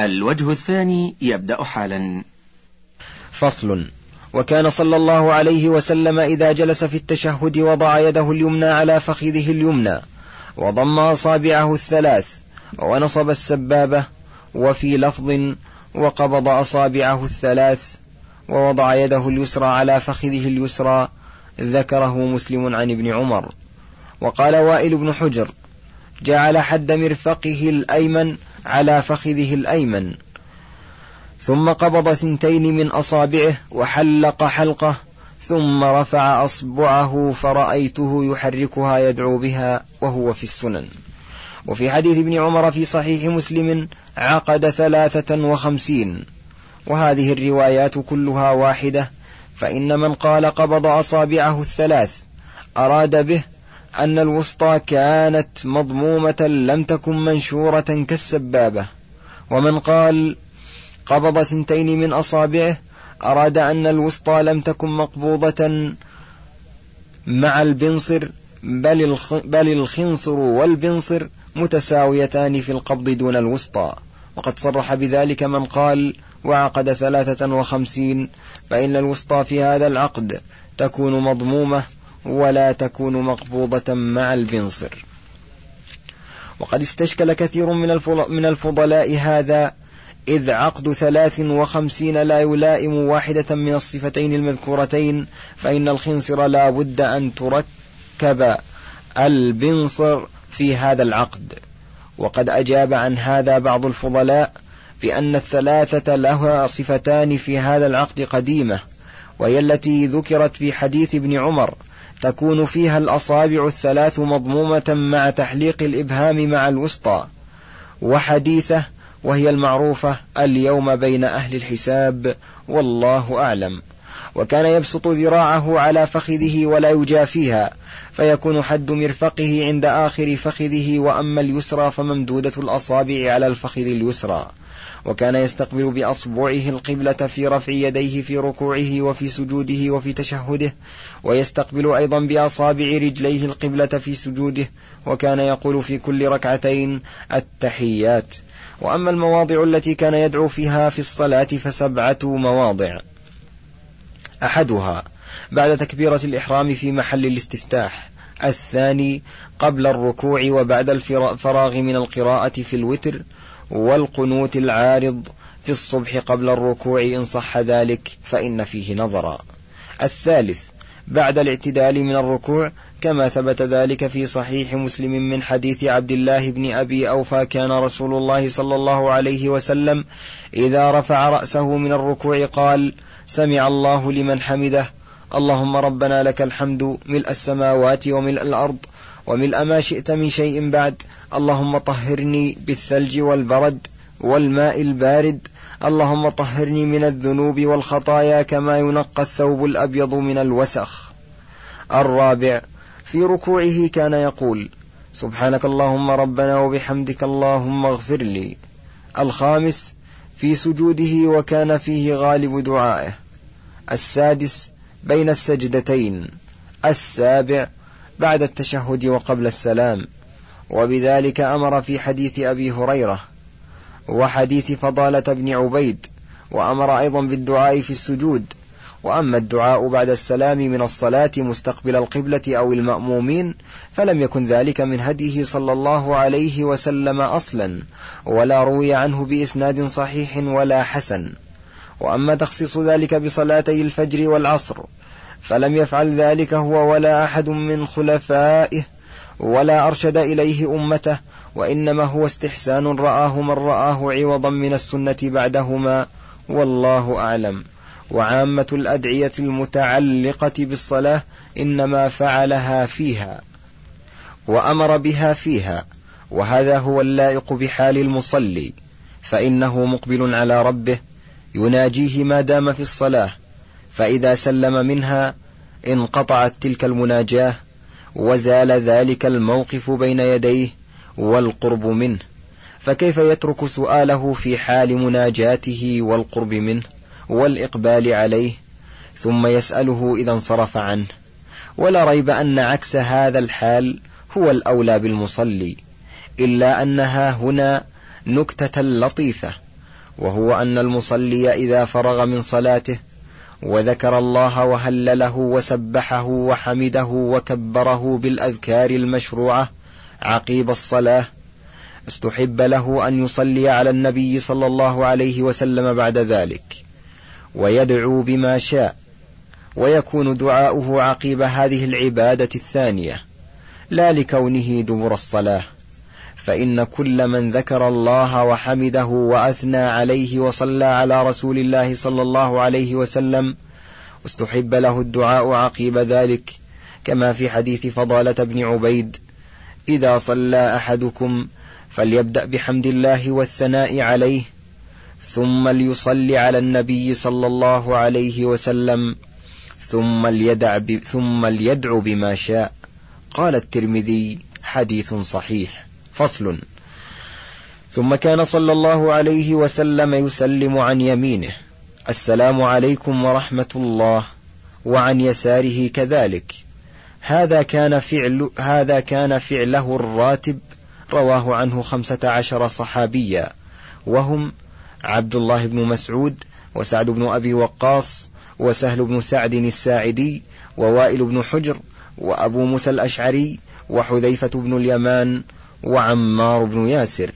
الوجه الثاني يبدأ حالا. فصل. وكان صلى الله عليه وسلم إذا جلس في التشهد وضع يده اليمنى على فخذه اليمنى وضم أصابعه الثلاث ونصب السبابة وفي لفظ وقبض أصابعه الثلاث ووضع يده اليسرى على فخذه اليسرى ذكره مسلم عن ابن عمر. وقال وائل بن حجر جعل حد مرفقه الأيمن على فخذه الأيمن. ثم قبض ثنتين من أصابعه وحلق حلقه ثم رفع أصبعه فرأيته يحركها يدعو بها وهو في السنن. وفي حديث ابن عمر في صحيح مسلم عقد ثلاثة وخمسين. وهذه الروايات كلها واحدة فإن من قال قبض أصابعه الثلاث أراد به أن الوسطى كانت مضمومة لم تكن منشورة كالسبابة. ومن قال قبض ثنتين من أصابعه أراد أن الوسطى لم تكن مقبوضة مع البنصر بل, بل الخنصر والبنصر متساويتان في القبض دون الوسطى. وقد صرح بذلك من قال وعقد ثلاثة وخمسين فإن الوسطى في هذا العقد تكون مضمومة ولا تكون مقبوضة مع البنصر. وقد استشكل كثير من الفضلاء هذا إذ عقد ثلاث وخمسين لا يلائم واحدة من الصفتين المذكورتين فإن الخنصر لا بد أن تركب البنصر في هذا العقد. وقد أجاب عن هذا بعض الفضلاء بأن الثلاثة لها صفتان في هذا العقد قديمة وهي التي ذكرت في حديث ابن عمر تكون فيها الأصابع الثلاث مضمومة مع تحليق الإبهام مع الوسطى وحديثة وهي المعروفة اليوم بين أهل الحساب والله أعلم. وكان يبسط ذراعه على فخذه ولا يجافيها فيكون حد مرفقه عند آخر فخذه وأما اليسرى فممدودة الأصابع على الفخذ اليسرى. وكان يستقبل بأصبعه القبلة في رفع يديه في ركوعه وفي سجوده وفي تشهده ويستقبل أيضا بأصابع رجليه القبلة في سجوده وكان يقول في كل ركعتين التحيات. وأما المواضع التي كان يدعو فيها في الصلاة فسبعة مواضع. أحدها بعد تكبيرة الإحرام في محل الاستفتاح. الثاني قبل الركوع وبعد الفراغ من القراءة في الوتر. والقنوت العارض في الصبح قبل الركوع إن صح ذلك فإن فيه نظرا. الثالث بعد الاعتدال من الركوع كما ثبت ذلك في صحيح مسلم من حديث عبد الله بن أبي أوفى كان رسول الله صلى الله عليه وسلم إذا رفع رأسه من الركوع قال سمع الله لمن حمده اللهم ربنا لك الحمد ملء السماوات وملء الأرض وملء ما شئت من شيء بعد اللهم طهرني بالثلج والبرد والماء البارد اللهم طهرني من الذنوب والخطايا كما ينقى الثوب الأبيض من الوسخ. الرابع في ركوعه كان يقول سبحانك اللهم ربنا وبحمدك اللهم اغفر لي. الخامس في سجوده وكان فيه غالب دعائه. السادس بين السجدتين. السابع بعد التشهد وقبل السلام. وبذلك أمر في حديث أبي هريرة وحديث فضالة بن عبيد وأمر أيضا بالدعاء في السجود. وأما الدعاء بعد السلام من الصلاة مستقبل القبلة أو المأمومين فلم يكن ذلك من هديه صلى الله عليه وسلم أصلا ولا روي عنه بإسناد صحيح ولا حسن. وأما تخصيص ذلك بصلاتي الفجر والعصر فلم يفعل ذلك هو ولا أحد من خلفائه ولا أرشد إليه أمته وإنما هو استحسان رآه من رآه عوضا من السنة بعدهما والله أعلم. وعامة الأدعية المتعلقة بالصلاة إنما فعلها فيها وأمر بها فيها وهذا هو اللائق بحال المصلي فإنه مقبل على ربه يناجيه ما دام في الصلاة فإذا سلم منها انقطعت تلك المناجاة وزال ذلك الموقف بين يديه والقرب منه فكيف يترك سؤاله في حال مناجاته والقرب منه والإقبال عليه؟ ثم يسأله إذا انصرف عنه ولا ريب أن عكس هذا الحال هو الأولى بالمصلي إلا أنها هنا نكتة لطيفة وهو أن المصلي إذا فرغ من صلاته وذكر الله وهلله وسبحه وحمده وكبره بالأذكار المشروعة عقيب الصلاة. استحب له أن يصلي على النبي صلى الله عليه وسلم بعد ذلك. ويدعو بما شاء. ويكون دعاؤه عقيب هذه العبادة الثانية. لا لكونه دبر الصلاة. فإن كل من ذكر الله وحمده وأثنى عليه وصلى على رسول الله صلى الله عليه وسلم واستحب له الدعاء عقيب ذلك كما في حديث فضالة بن عبيد إذا صلى أحدكم فليبدأ بحمد الله والثناء عليه ثم ليصلي على النبي صلى الله عليه وسلم ثم ليدع ثم ليدعو بما شاء. قال الترمذي حديث صحيح. فصل. ثم كان صلى الله عليه وسلم يسلم عن يمينه. السلام عليكم ورحمة الله وعن يساره كذلك. هذا كان فعل هذا كان فعله الراتب رواه عنه خمسة عشر صحابيا. وهم عبد الله بن مسعود وسعد بن أبي وقاص وسهل بن سعد الساعدي ووائل بن حجر وأبو موسى الأشعري وحذيفة بن اليمان وعمار بن ياسر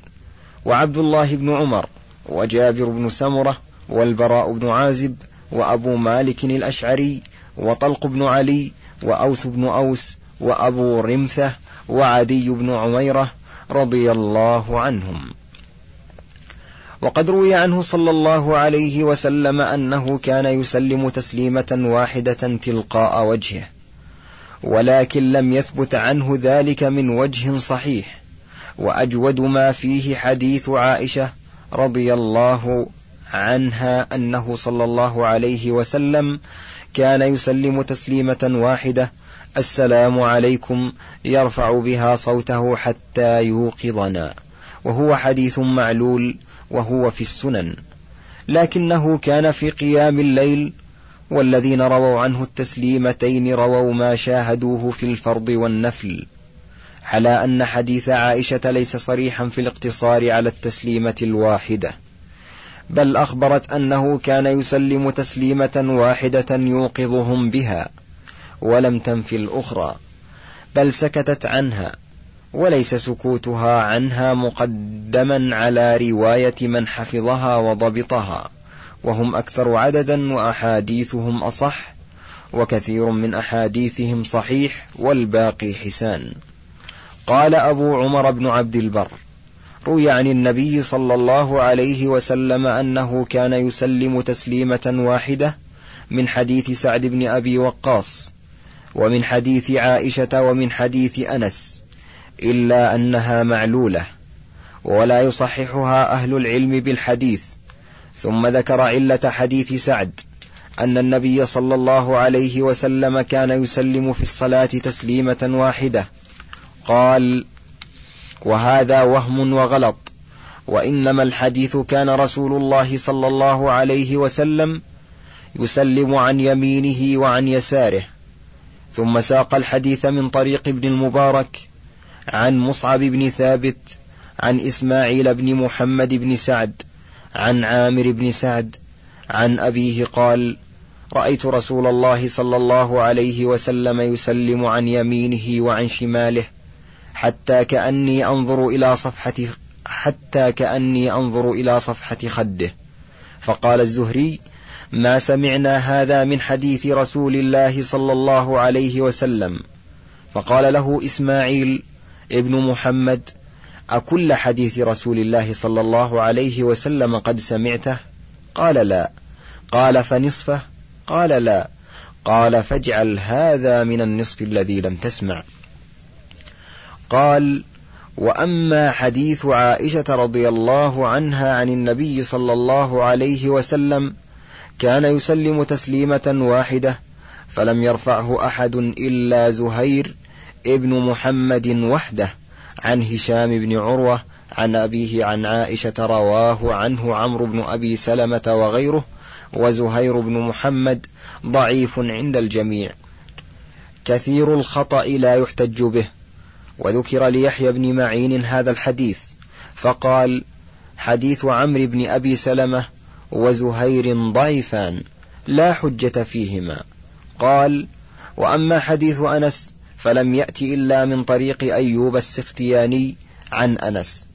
وعبد الله بن عمر وجابر بن سمرة والبراء بن عازب وأبو مالك الأشعري وطلق بن علي وأوس بن أوس وأبو رمثة وعدي بن عميرة رضي الله عنهم. وقد روي عنه صلى الله عليه وسلم أنه كان يسلم تسليمة واحدة تلقاء وجهه ولكن لم يثبت عنه ذلك من وجه صحيح. وأجود ما فيه حديث عائشة رضي الله عنها أنه صلى الله عليه وسلم كان يسلم تسليمة واحدة السلام عليكم يرفع بها صوته حتى يوقظنا. وهو حديث معلول وهو في السنن. لكنه كان في قيام الليل والذين رووا عنه التسليمتين رووا ما شاهدوه في الفرض والنفل. على أن حديث عائشة ليس صريحا في الاقتصار على التسليمة الواحدة بل أخبرت أنه كان يسلم تسليمة واحدة يوقظهم بها ولم تنفي الأخرى بل سكتت عنها وليس سكوتها عنها مقدما على رواية من حفظها وضبطها وهم أكثر عددا وأحاديثهم أصح وكثير من أحاديثهم صحيح والباقي حسان. قال أبو عمر بن عبد البر روي عن النبي صلى الله عليه وسلم أنه كان يسلم تسليمة واحدة من حديث سعد بن أبي وقاص ومن حديث عائشة ومن حديث أنس إلا أنها معلولة ولا يصححها أهل العلم بالحديث. ثم ذكر علة حديث سعد أن النبي صلى الله عليه وسلم كان يسلم في الصلاة تسليمة واحدة قال وهذا وهم وغلط وإنما الحديث كان رسول الله صلى الله عليه وسلم يسلم عن يمينه وعن يساره ثم ساق الحديث من طريق ابن المبارك عن مصعب بن ثابت عن إسماعيل بن محمد بن سعد عن عامر بن سعد عن أبيه قال رأيت رسول الله صلى الله عليه وسلم يسلم عن يمينه وعن شماله حتى كأني أنظر إلى صفحة حتى كأني أنظر إلى صفحة خده. فقال الزهري ما سمعنا هذا من حديث رسول الله صلى الله عليه وسلم. فقال له إسماعيل ابن محمد أكل حديث رسول الله صلى الله عليه وسلم قد سمعته؟ قال لا. قال فنصفه؟ قال لا. قال فاجعل هذا من النصف الذي لم تسمع. قال وأما حديث عائشة رضي الله عنها عن النبي صلى الله عليه وسلم كان يسلم تسليمة واحدة فلم يرفعه أحد إلا زهير ابن محمد وحده عن هشام بن عروة عن أبيه عن عائشة رواه عنه عمرو بن أبي سلمة وغيره وزهير بن محمد ضعيف عند الجميع. كثير الخطأ لا يحتج به. وذكر ليحيى بن معين هذا الحديث فقال حديث عمرو بن أبي سلمة وزهير ضعيفان لا حجة فيهما. قال وأما حديث أنس فلم يأت إلا من طريق أيوب السختياني عن أنس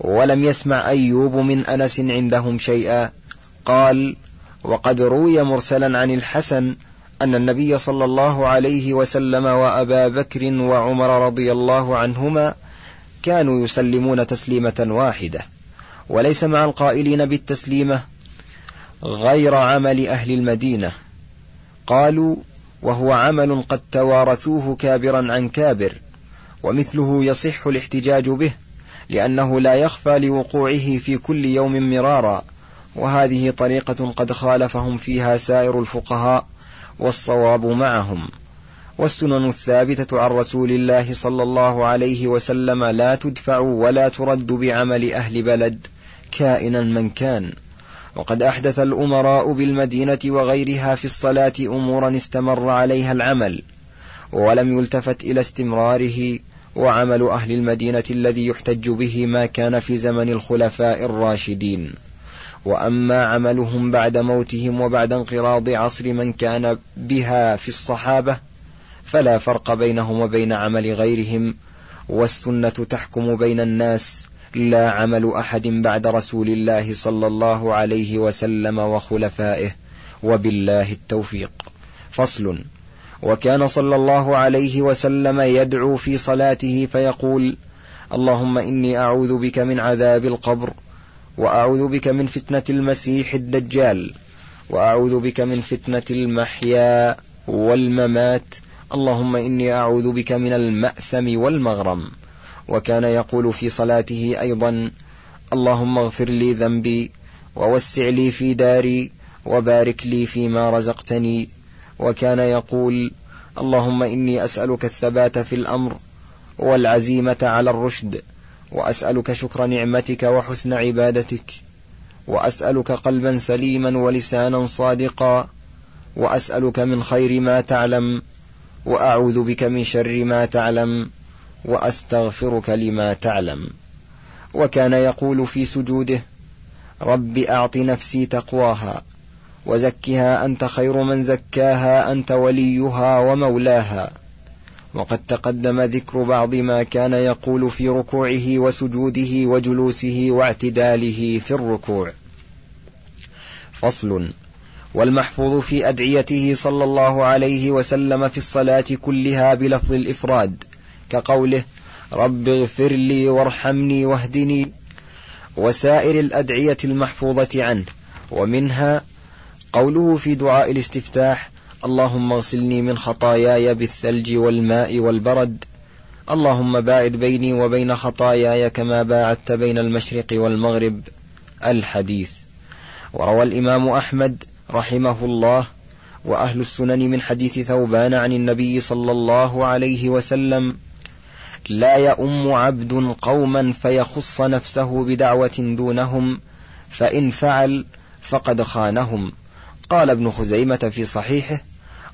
ولم يسمع أيوب من أنس عندهم شيئا. قال وقد روي مرسلا عن الحسن أن النبي صلى الله عليه وسلم وأبا بكر وعمر رضي الله عنهما كانوا يسلمون تسليمة واحدة وليس مع القائلين بالتسليمة غير عمل أهل المدينة. قالوا وهو عمل قد توارثوه كابرا عن كابر ومثله يصح الاحتجاج به لأنه لا يخفى لوقوعه في كل يوم مرارا وهذه طريقة قد خالفهم فيها سائر الفقهاء. والصواب معهم. والسنن الثابتة عن رسول الله صلى الله عليه وسلم لا تدفع ولا ترد بعمل أهل بلد كائنا من كان. وقد أحدث الأمراء بالمدينة وغيرها في الصلاة أمورا استمر عليها العمل ولم يلتفت إلى استمراره وعمل أهل المدينة الذي يحتج به ما كان في زمن الخلفاء الراشدين. وأما عملهم بعد موتهم وبعد انقراض عصر من كان بها في الصحابة فلا فرق بينهم وبين عمل غيرهم والسنة تحكم بين الناس لا عمل أحد بعد رسول الله صلى الله عليه وسلم وخلفائه وبالله التوفيق. فصل. وكان صلى الله عليه وسلم يدعو في صلاته فيقول اللهم إني أعوذ بك من عذاب القبر وأعوذ بك من فتنة المسيح الدجال وأعوذ بك من فتنة المحيا والممات. اللهم إني أعوذ بك من المأثم والمغرم. وكان يقول في صلاته أيضا اللهم اغفر لي ذنبي ووسع لي في داري وبارك لي فيما رزقتني. وكان يقول اللهم إني أسألك الثبات في الأمر والعزيمة على الرشد. وأسألك شكر نعمتك وحسن عبادتك. وأسألك قلبا سليما ولسانا صادقا. وأسألك من خير ما تعلم. وأعوذ بك من شر ما تعلم. وأستغفرك لما تعلم. وكان يقول في سجوده رب أعط نفسي تقواها وزكها أنت خير من زكاها أنت وليها ومولاها. وقد تقدم ذكر بعض ما كان يقول في ركوعه وسجوده وجلوسه واعتداله في الركوع. فصل. والمحفوظ في أدعيته صلى الله عليه وسلم في الصلاة كلها بلفظ الإفراد كقوله رب اغفر لي وارحمني واهدني وسائر الأدعية المحفوظة عنه ومنها قوله في دعاء الاستفتاح اللهم اغسلني من خطاياي بالثلج والماء والبرد. اللهم باعد بيني وبين خطاياي كما باعدت بين المشرق والمغرب. الحديث. وروى الإمام أحمد رحمه الله وأهل السنن من حديث ثوبان عن النبي صلى الله عليه وسلم لا يؤم عبد قوما فيخص نفسه بدعوة دونهم فإن فعل فقد خانهم قال ابن خزيمة في صحيحه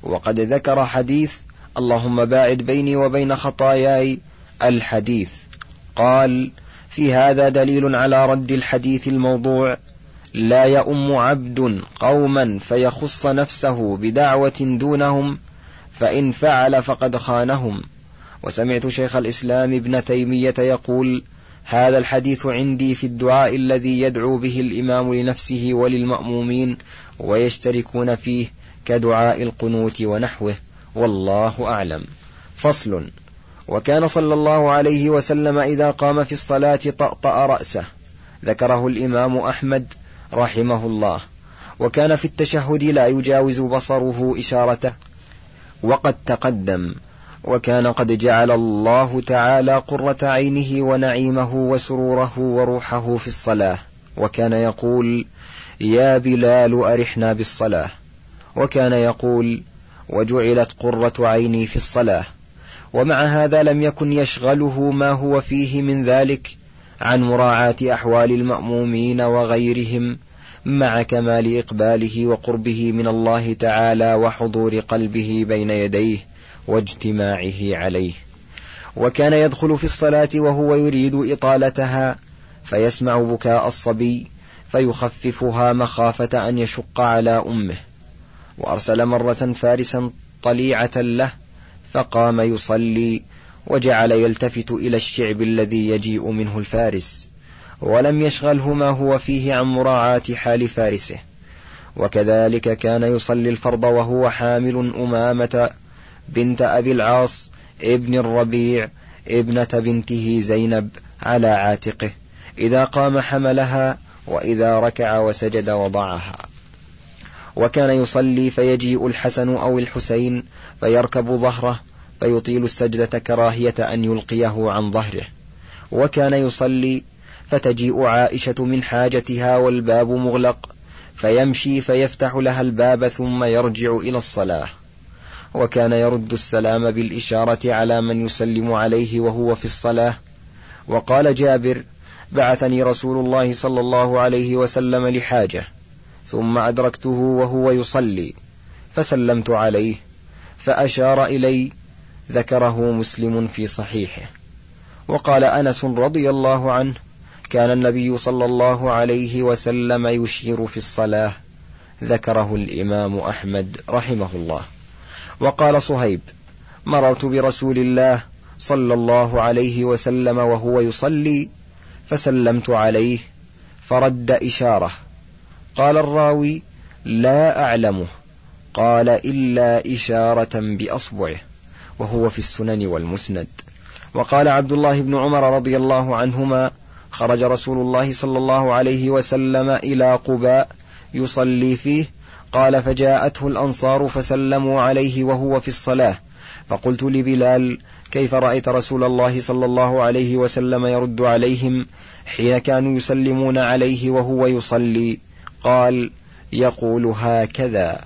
وقد ذكر حديث اللهم باعد بيني وبين خطاياي الحديث. قال في هذا دليل على رد الحديث الموضوع لا يؤم عبد قوما فيخص نفسه بدعوة دونهم فإن فعل فقد خانهم. وسمعت شيخ الإسلام ابن تيمية يقول هذا الحديث عندي في الدعاء الذي يدعو به الإمام لنفسه وللمأمومين ويشتركون فيه كدعاء القنوت ونحوه والله أعلم. فصل. وكان صلى الله عليه وسلم إذا قام في الصلاة طأطأ رأسه. ذكره الإمام أحمد رحمه الله. وكان في التشهد لا يجاوز بصره إشارته. وقد تقدم. وكان قد جعل الله تعالى قرة عينه ونعيمه وسروره وروحه في الصلاة. وكان يقول يا بلال أرحنا بالصلاة. وكان يقول وجعلت قرة عيني في الصلاة ومع هذا لم يكن يشغله ما هو فيه من ذلك عن مراعاة أحوال المأمومين وغيرهم مع كمال إقباله وقربه من الله تعالى وحضور قلبه بين يديه واجتماعه عليه. وكان يدخل في الصلاة وهو يريد إطالتها فيسمع بكاء الصبي فيخففها مخافة أن يشق على أمه. وأرسل مرة فارسا طليعة له فقام يصلي وجعل يلتفت إلى الشعب الذي يجيء منه الفارس ولم يشغله ما هو فيه عن مراعاة حال فارسه. وكذلك كان يصلي الفرض وهو حامل أمامة بنت أبي العاص ابن الربيع ابنة بنته زينب على عاتقه إذا قام حملها وإذا ركع وسجد وضعها. وكان يصلي فيجيء الحسن أو الحسين فيركب ظهره فيطيل السجدة كراهية أن يلقيه عن ظهره. وكان يصلي فتجيء عائشة من حاجتها والباب مغلق فيمشي فيفتح لها الباب ثم يرجع إلى الصلاة. وكان يرد السلام بالإشارة على من يسلم عليه وهو في الصلاة. وقال جابر بعثني رسول الله صلى الله عليه وسلم لحاجة. ثم أدركته وهو يصلي فسلمت عليه فأشار إلي ذكره مسلم في صحيحه. وقال أنس رضي الله عنه كان النبي صلى الله عليه وسلم يشير في الصلاة ذكره الإمام أحمد رحمه الله. وقال صهيب مررت برسول الله صلى الله عليه وسلم وهو يصلي فسلمت عليه فرد إشارة. قال الراوي لا أعلمه قال إلا إشارة بأصبعه وهو في السنن والمسند. وقال عبد الله بن عمر رضي الله عنهما خرج رسول الله صلى الله عليه وسلم إلى قباء يصلي فيه قال فجاءته الأنصار فسلموا عليه وهو في الصلاة. فقلت لبلال كيف رأيت رسول الله صلى الله عليه وسلم يرد عليهم حين كانوا يسلمون عليه وهو يصلي؟ قال يقول هكذا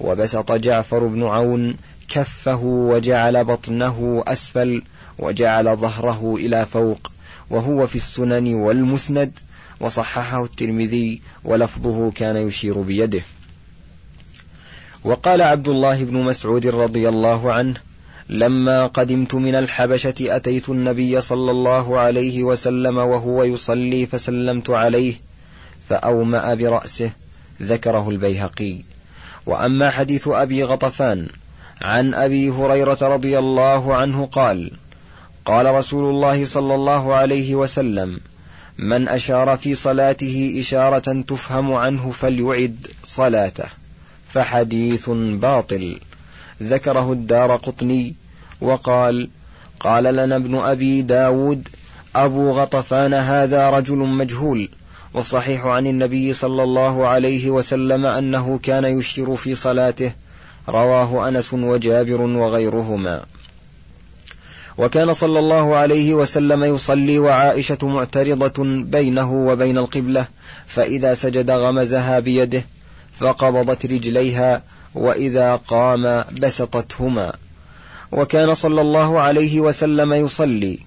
وبسط جعفر بن عون كفه وجعل بطنه أسفل وجعل ظهره إلى فوق وهو في السنن والمسند وصححه الترمذي ولفظه كان يشير بيده. وقال عبد الله بن مسعود رضي الله عنه لما قدمت من الحبشة أتيت النبي صلى الله عليه وسلم وهو يصلي فسلمت عليه فأومأ برأسه ذكره البيهقي. وأما حديث أبي غطفان عن أبي هريرة رضي الله عنه قال قال رسول الله صلى الله عليه وسلم من أشار في صلاته إشارة تفهم عنه فليعد صلاته فحديث باطل. ذكره الدار قطني وقال قال لنا ابن أبي داود أبو غطفان هذا رجل مجهول والصحيح عن النبي صلى الله عليه وسلم أنه كان يشير في صلاته رواه أنس وجابر وغيرهما. وكان صلى الله عليه وسلم يصلي وعائشة معترضة بينه وبين القبلة فإذا سجد غمزها بيده فقبضت رجليها وإذا قام بسطتهما. وكان صلى الله عليه وسلم يصلي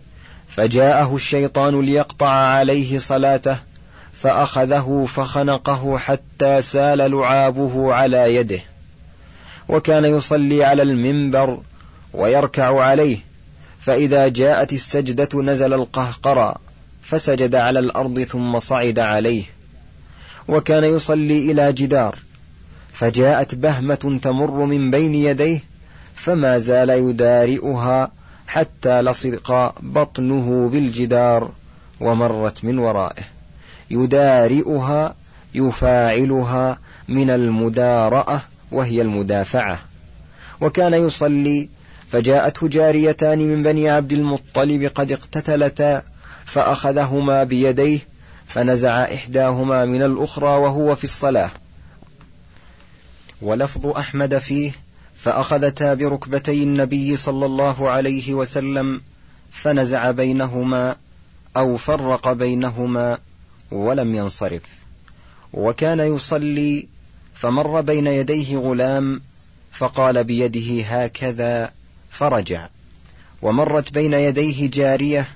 فجاءه الشيطان ليقطع عليه صلاته فأخذه فخنقه حتى سال لعابه على يده. وكان يصلي على المنبر ويركع عليه. فإذا جاءت السجدة نزل القهقرى فسجد على الأرض ثم صعد عليه. وكان يصلي إلى جدار. فجاءت بهمة تمر من بين يديه فما زال يدارئها حتى لصق بطنه بالجدار ومرت من ورائه. يدارئها يفاعلها من المدارأة وهي المدافعة. وكان يصلي فجاءته جاريتان من بني عبد المطلب قد اقتتلتا فأخذهما بيديه فنزع إحداهما من الأخرى وهو في الصلاة. ولفظ أحمد فيه فأخذتا بركبتي النبي صلى الله عليه وسلم فنزع بينهما أو فرق بينهما. ولم ينصرف. وكان يصلي فمر بين يديه غلام فقال بيده هكذا فرجع. ومرت بين يديه جارية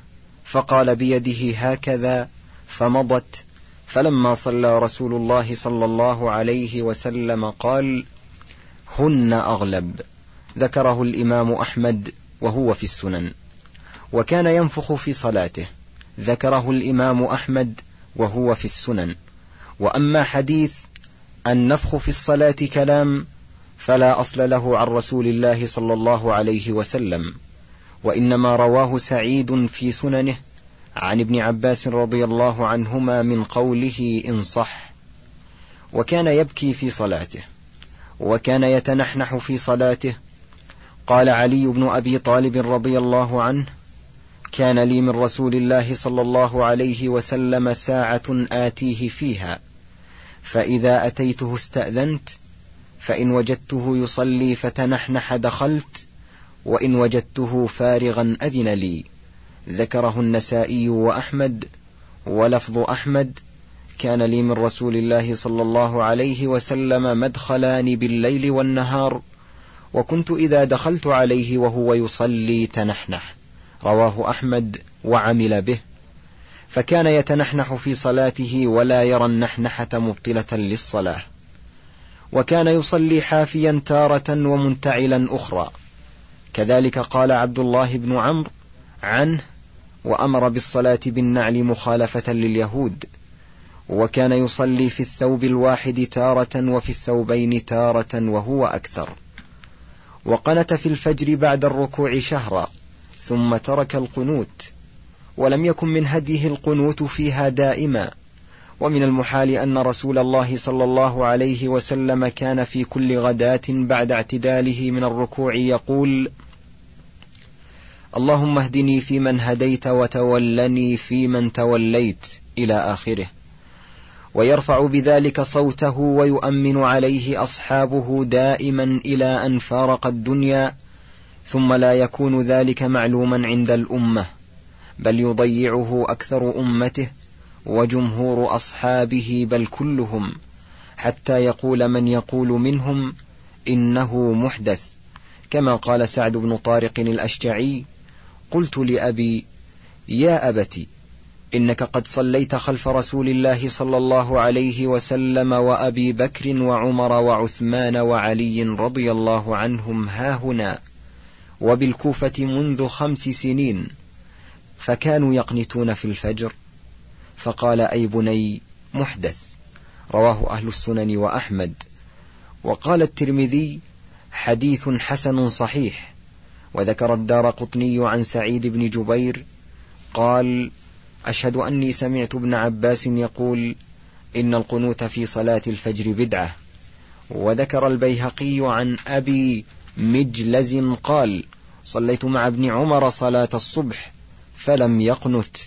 فقال بيده هكذا فمضت. فلما صلى رسول الله صلى الله عليه وسلم قال هن أغلب ذكره الإمام أحمد وهو في السنن. وكان ينفخ في صلاته. ذكره الإمام أحمد وهو في السنن. وأما حديث النفخ في الصلاة كلام فلا أصل له عن رسول الله صلى الله عليه وسلم. وإنما رواه سعيد في سننه عن ابن عباس رضي الله عنهما من قوله إن صح. وكان يبكي في صلاته وكان يتنحنح في صلاته. قال علي بن أبي طالب رضي الله عنه كان لي من رسول الله صلى الله عليه وسلم ساعة آتيه فيها. فإذا أتيته استأذنت فإن وجدته يصلي فتنحنح دخلت وإن وجدته فارغا أذن لي. ذكره النسائي وأحمد ولفظ أحمد كان لي من رسول الله صلى الله عليه وسلم مدخلان بالليل والنهار وكنت إذا دخلت عليه وهو يصلي تنحنح. رواه أحمد وعمل به. فكان يتنحنح في صلاته ولا يرى النحنحة مبطلة للصلاة. وكان يصلي حافيا تارة ومنتعلا أخرى. كذلك قال عبد الله بن عمرو عنه وأمر بالصلاة بالنعل مخالفة لليهود. وكان يصلي في الثوب الواحد تارة وفي الثوبين تارة وهو أكثر. وقنت في الفجر بعد الركوع شهرا. ثم ترك القنوت ولم يكن من هديه القنوت فيها دائما. ومن المحال أن رسول الله صلى الله عليه وسلم كان في كل غداة بعد اعتداله من الركوع يقول اللهم اهدني فيمن هديت وتولني فيمن توليت إلى آخره. ويرفع بذلك صوته ويؤمن عليه أصحابه دائما إلى أن فارق الدنيا ثم لا يكون ذلك معلوما عند الأمة بل يضيعه أكثر أمته وجمهور أصحابه بل كلهم حتى يقول من يقول منهم إنه محدث. كما قال سعد بن طارق الأشجعي قلت لأبي يا أبت إنك قد صليت خلف رسول الله صلى الله عليه وسلم وأبي بكر وعمر وعثمان وعلي رضي الله عنهم هاهنا وبالكوفة منذ خمس سنين فكانوا يقنتون في الفجر فقال أي بني محدث رواه أهل السنن وأحمد. وقال الترمذي حديث حسن صحيح. وذكر الدار قطني عن سعيد بن جبير قال أشهد أني سمعت ابن عباس يقول إن القنوت في صلاة الفجر بدعة. وذكر البيهقي عن أبي مجلز قال صليت مع ابن عمر صلاة الصبح فلم يقنت.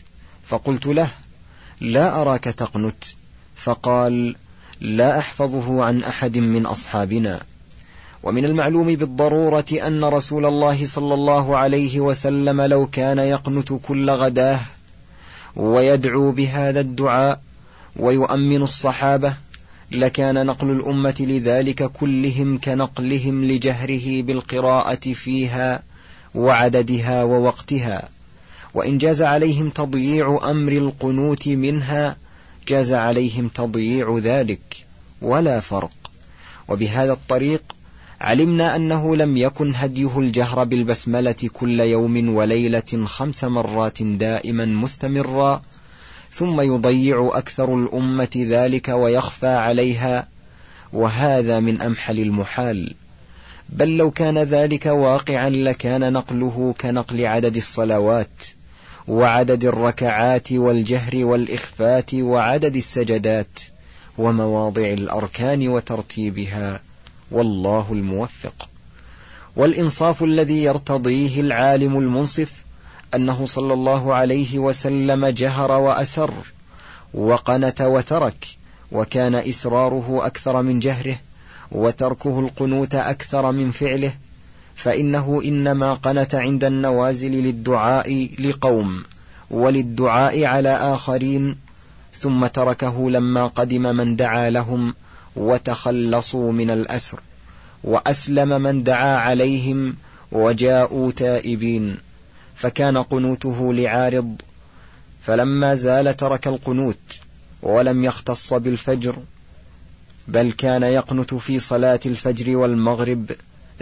فقلت له لا أراك تقنت. فقال لا أحفظه عن أحد من أصحابنا. ومن المعلوم بالضرورة أن رسول الله صلى الله عليه وسلم لو كان يقنت كل غداه ويدعو بهذا الدعاء ويؤمن الصحابة لكان نقل الأمة لذلك كلهم كنقلهم لجهره بالقراءة فيها وعددها ووقتها. وإن جاز عليهم تضييع أمر القنوت منها جاز عليهم تضييع ذلك. ولا فرق. وبهذا الطريق علمنا أنه لم يكن هديه الجهر بالبسملة كل يوم وليلة خمس مرات دائما مستمرا ثم يضيع أكثر الأمة ذلك ويخفى عليها وهذا من أمحل المحال. بل لو كان ذلك واقعا لكان نقله كنقل عدد الصلوات وعدد الركعات والجهر والإخفات وعدد السجدات ومواضع الأركان وترتيبها. والله الموفق. والإنصاف الذي يرتضيه العالم المنصف أنه صلى الله عليه وسلم جهر وأسر وقنت وترك وكان إسراره أكثر من جهره وتركه القنوت أكثر من فعله فإنه إنما قنت عند النوازل للدعاء لقوم وللدعاء على آخرين ثم تركه لما قدم من دعا لهم وتخلصوا من الأسر وأسلم من دعا عليهم وجاءوا تائبين. فكان قنوته لعارض فلما زال ترك القنوت ولم يختص بالفجر بل كان يقنت في صلاة الفجر والمغرب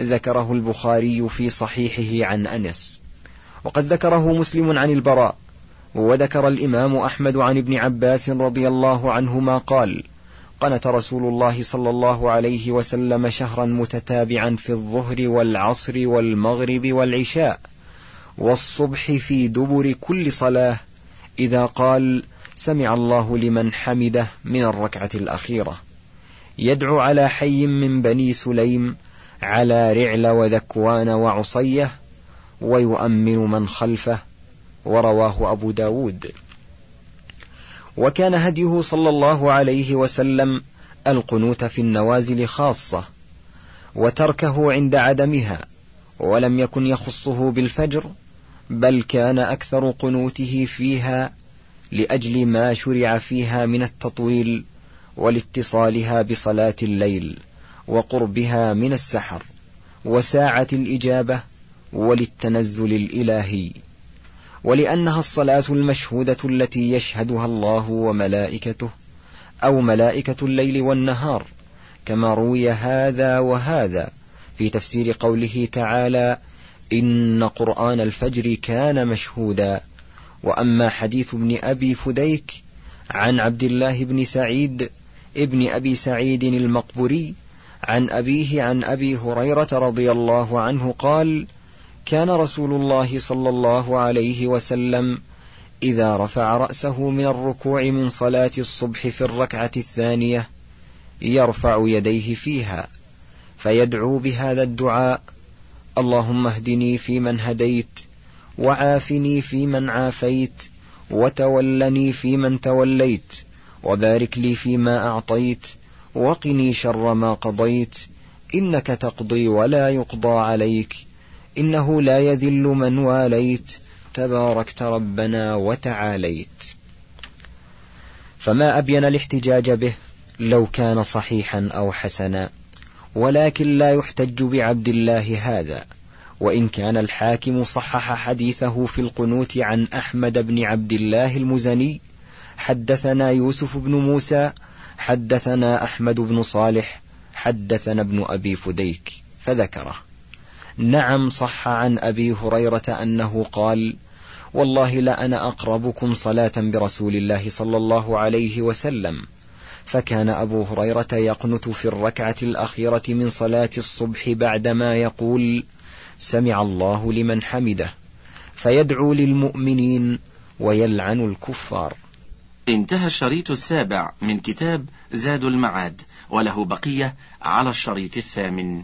ذكره البخاري في صحيحه عن أنس. وقد ذكره مسلم عن البراء وذكر الإمام أحمد عن ابن عباس رضي الله عنهما قال قنت رسول الله صلى الله عليه وسلم شهرا متتابعا في الظهر والعصر والمغرب والعشاء. والصبح في دبر كل صلاة إذا قال سمع الله لمن حمده من الركعة الأخيرة. يدعو على حي من بني سليم على رعل وذكوان وعصية ويؤمن من خلفه ورواه أبو داود. وكان هديه صلى الله عليه وسلم القنوت في النوازل خاصة وتركه عند عدمها ولم يكن يخصه بالفجر بل كان أكثر قنوته فيها لأجل ما شرع فيها من التطويل ولاتصالها بصلاة الليل وقربها من السحر وساعة الإجابة وللتنزل الإلهي. ولأنها الصلاة المشهودة التي يشهدها الله وملائكته أو ملائكة الليل والنهار كما روي هذا وهذا في تفسير قوله تعالى إن قرآن الفجر كان مشهودا. وأما حديث ابن أبي فديك عن عبد الله بن سعيد ابن أبي سعيد المقبري عن أبيه عن أبي هريرة رضي الله عنه قال كان رسول الله صلى الله عليه وسلم إذا رفع رأسه من الركوع من صلاة الصبح في الركعة الثانية يرفع يديه فيها فيدعو بهذا الدعاء اللهم اهدني فيمن هديت وعافني فيمن عافيت وتولني فيمن توليت وبارك لي فيما أعطيت وقني شر ما قضيت إنك تقضي ولا يقضى عليك إنه لا يذل من واليت تباركت ربنا وتعاليت. فما أبين الاحتجاج به لو كان صحيحا أو حسنا. ولكن لا يحتج بعبد الله هذا. وإن كان الحاكم صحح حديثه في القنوت عن أحمد بن عبد الله المزني حدثنا يوسف بن موسى حدثنا أحمد بن صالح حدثنا ابن أبي فديك فذكره. نعم صح عن أبي هريرة أنه قال والله لأنا أقربكم صلاة برسول الله صلى الله عليه وسلم. فكان أبو هريرة يقنت في الركعة الأخيرة من صلاة الصبح بعدما يقول سمع الله لمن حمده فيدعو للمؤمنين ويلعن الكفار. انتهى الشريط السابع من كتاب زاد المعاد وله بقية على الشريط الثامن.